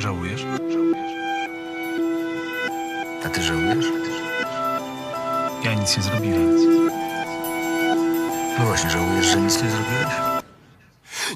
Żałujesz? A ty żałujesz? Ja nic nie zrobiłem. No właśnie, żałujesz, że nic nie zrobiłeś?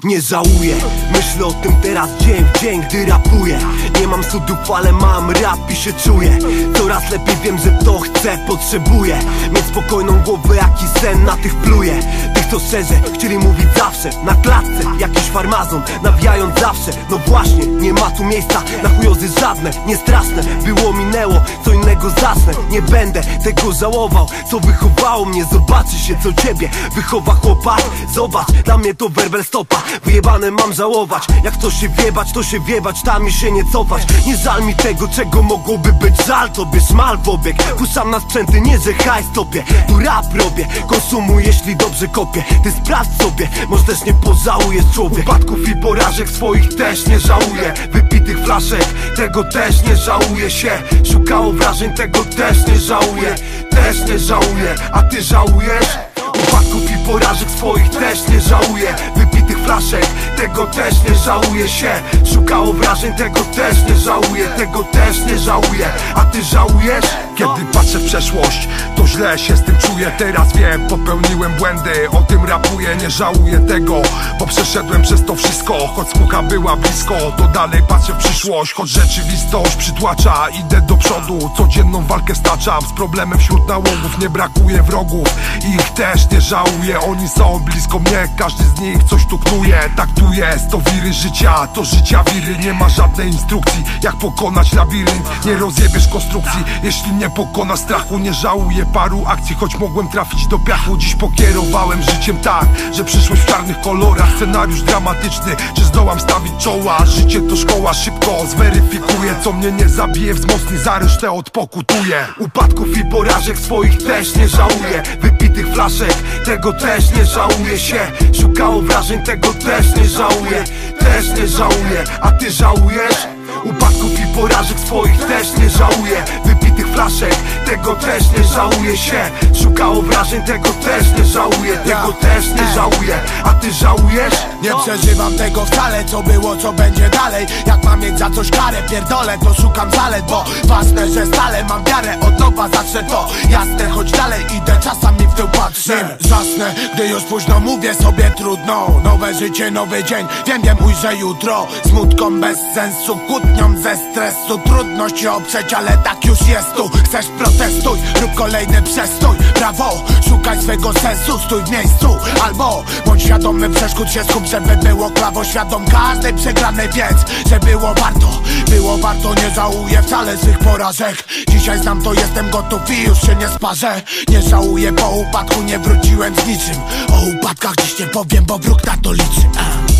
Nie żałuję, myślę o tym teraz dzień w dzień, gdy rapuję Nie mam cudów, ale mam rap i się czuję Coraz lepiej wiem, że to chcę, potrzebuję Mieć spokojną głowę, jaki sen na tych pluję Tych co szczerze chcieli mówić zawsze Na klatce, jakiś farmazon, nawijając zawsze. No właśnie, nie ma tu miejsca na chujozy żadne Niestraszne, było minęło, co innego zacznę Nie będę tego żałował, co wychowało mnie. Zobaczy się, co ciebie wychowa chłopak. Zobacz, dla mnie to werbel stopa. Wyjebane mam żałować. Jak to się wiebać, to się wiebać Tam mi się nie cofać. Nie żal mi tego, czego mogłoby być żal Tobie. Szmal w obieg Puszczam na sprzęty, nie że hajs topie. Tu rap robię, konsumuj jeśli dobrze kopię Ty sprawdź sobie, może też nie pożałujesz człowiek. Upadków i porażek swoich też nie żałuję. Wypitych flaszek, tego też nie żałuję się. Szukało wrażeń, tego też nie żałuję. Też nie żałuję, a ty żałujesz? Upadków i porażek swoich też nie żałuję. Wypitych flaszek, tego też nie żałuję się. Szukało wrażeń, tego też nie żałuję. Tego też nie żałuję, a ty żałujesz? Kiedy patrzę w przeszłość, to źle się z tym czuję. Teraz wiem, popełniłem błędy, o tym rapuję. Nie żałuję tego, bo przeszedłem przez to wszystko. Choć skółka była blisko, to dalej patrzę w przyszłość. Choć rzeczywistość przytłacza, idę do przodu. Codzienną walkę staczam, z problemem wśród nałogów. Nie brakuje wrogów, ich też nie żałuję. Oni są blisko mnie, każdy z nich coś tu knuje Tak tu jest, to wiry życia, to życia wiry. Nie ma żadnej instrukcji, jak pokonać labirynt. Nie rozjebiesz konstrukcji, jeśli nie pokona strachu Nie żałuję paru akcji, choć mogłem trafić do piachu. Dziś pokierowałem życiem tak, że przyszłość w czarnych kolorach. Scenariusz dramatyczny, czy zdołam stawić czoła. Życie to szkoła, szybko zweryfikuję Co mnie nie zabije, wzmocni za resztę odpokutuję. Upadków i porażek swoich też nie żałuję. Wypitych flaszek, tego też nie żałuję się. Szukało wrażeń, tego też nie żałuję Też nie żałuję, a ty żałujesz? Upadków i porażek swoich też nie żałuję. Wypitych flaszek, tego też nie żałuję się. Szukało wrażeń, tego też nie żałuję. Tego też nie żałuję, a ty żałujesz? Nie przeżywam tego wcale, co było, co będzie dalej. Jak mam mieć za coś karę, pierdolę, to szukam zalet Bo ważne, że stale mam wiarę, od nowa zacznę to Jasne, choć dalej idę, czasami w tył patrzę. Zasnę, gdy już późno mówię sobie trudno. Nowe życie, nowy dzień, wiem, wiem, ujrzę jutro. Smutką bez sensu, kłótnią ze stresu. Trudność się oprzeć, ale tak już jest tu. Chcesz protestuj, rób kolejny przestój. Brawo, szukaj swego sensu, stój w miejscu. Albo bądź świadomy przeszkód się skup Żeby było klawo świadom każdej przegranej Wiedz, że było warto, było warto Nie żałuję wcale swych porażek. Dzisiaj znam to, jestem gotów i już się nie sparzę. Nie żałuję, po upadku nie wróciłem z niczym. O upadkach dziś nie powiem, bo wróg na to liczy.